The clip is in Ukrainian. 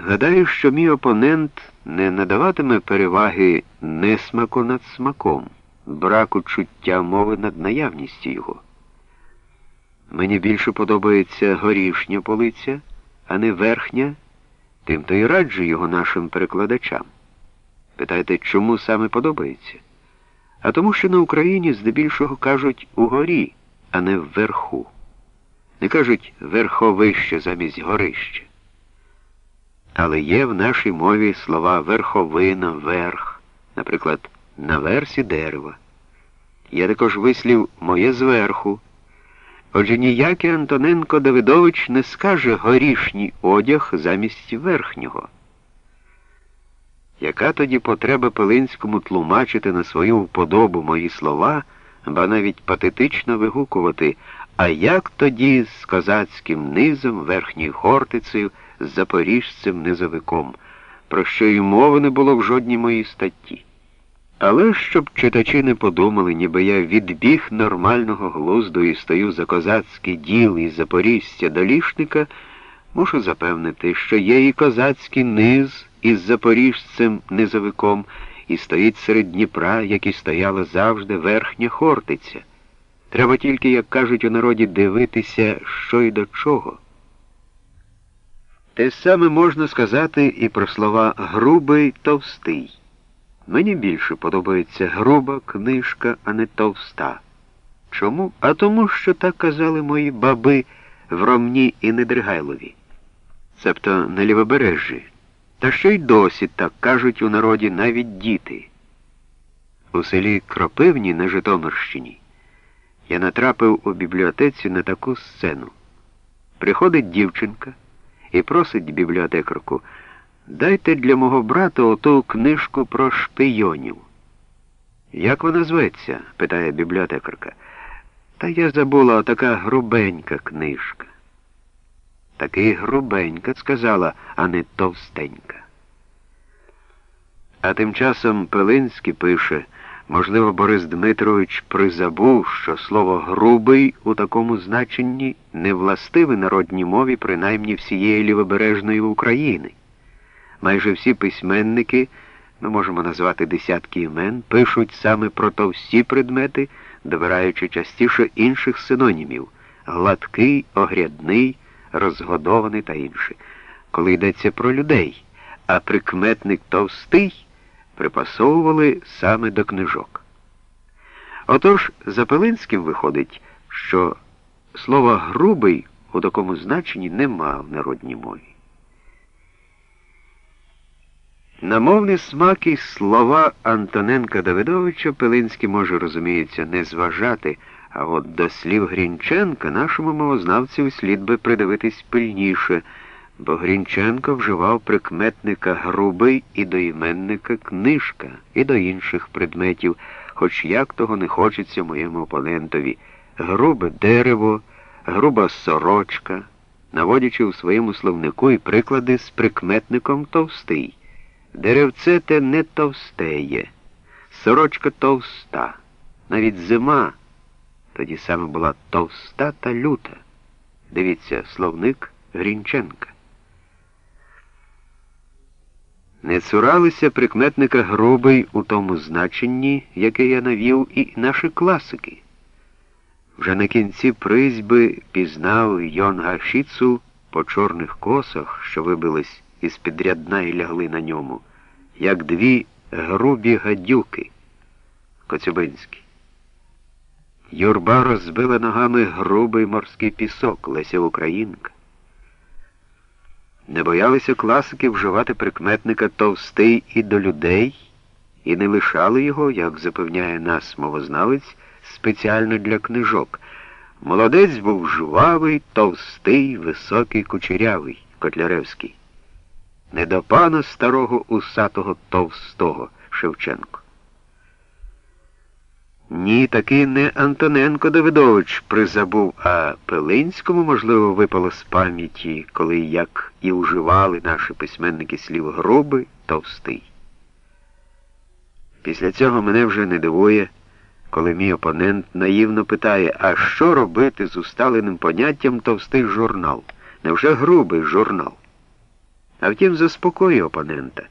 Гадаю, що мій опонент не надаватиме переваги несмаку над смаком, браку чуття мови над наявністю його. Мені більше подобається горішня полиця, а не верхня, тим то й раджу його нашим перекладачам. Питаєте, чому саме подобається? А тому, що на Україні здебільшого кажуть угорі, а не вверху. Не кажуть верховище замість горище. Але є в нашій мові слова верховина, верх, наприклад, на версі дерева. Є також вислів моє зверху. Отже, ніякий Антоненко Давидович не скаже горішній одяг замість верхнього. Яка тоді потреба Пилинському тлумачити на свою вподобу мої слова, ба навіть патетично вигукувати, а як тоді з козацьким низом, верхньою хортицею, з запоріжцем низовиком, про що й мови не було в жодній моїй статті. Але щоб читачі не подумали, ніби я відбіг нормального глузду і стою за козацький діл із запоріжця до лішника, мушу запевнити, що є і козацький низ із запоріжцем низовиком, і стоїть серед Дніпра, як і стояла завжди верхня Хортиця. Треба тільки, як кажуть у народі, дивитися, що й до чого. Те саме можна сказати і про слова грубий товстий. Мені більше подобається груба книжка, а не товста. Чому? А тому, що так казали мої баби в Ромні і Недригайлові, цебто на лівобережжі. Та що й досі так кажуть у народі навіть діти. У селі Кропивні на Житомирщині я натрапив у бібліотеці на таку сцену. Приходить дівчинка і просить бібліотекарку, дайте для мого брата оту книжку про шпийонів. Як вона зветься? питає бібліотекарка. Та я забула така грубенька книжка. Таки грубенька, сказала, а не товстенька. А тим часом Пилинський пише, можливо, Борис Дмитрович призабув, що слово грубий у такому значенні не властиве народній мові, принаймні всієї лівобережної України. Майже всі письменники, ми можемо назвати десятки імен, пишуть саме про товсті предмети, добираючи частіше інших синонімів гладкий, огрядний розгодований та інше, коли йдеться про людей, а прикметник товстий припасовували саме до книжок. Отож, за Пелинським виходить, що слова грубий у такому значенні нема в народній мові. На мовні смаки слова Антоненка Давидовича Пилинський може, розуміється, не зважати. А от до слів Грінченка нашому мовознавцю слід би придивитись пильніше, бо Грінченко вживав прикметника грубий і до іменника книжка, і до інших предметів, хоч як того не хочеться моєму опонентові. Грубе дерево, груба сорочка, наводячи у своєму словнику і приклади з прикметником товстий. Деревце те не товстеє, сорочка товста, навіть зима тоді саме була товста та люта. Дивіться, словник Грінченка. Не цуралися прикметника грубий у тому значенні, яке я навів, і наші класики. Вже на кінці призьби пізнав Йон Гашіцу по чорних косах, що вибились із під рядна і лягли на ньому, як дві грубі гадюки Коцюбинські. Юрба розбила ногами грубий морський пісок Леся Українка. Не боялися класики вживати прикметника товстий і до людей, і не лишали його, як запевняє нас мовознавець, спеціально для книжок. Молодець був жвавий, товстий, високий, кучерявий, Котляревський. Не до пана старого усатого товстого Шевченко. Ні, таки не Антоненко Давидович призабув, а Пилинському, можливо, випало з пам'яті, коли як і уживали наші письменники слів грубий, товстий. Після цього мене вже не дивує, коли мій опонент наївно питає, а що робити з усталеним поняттям товстий журнал? Невже грубий журнал? А втім, заспокоює опонента.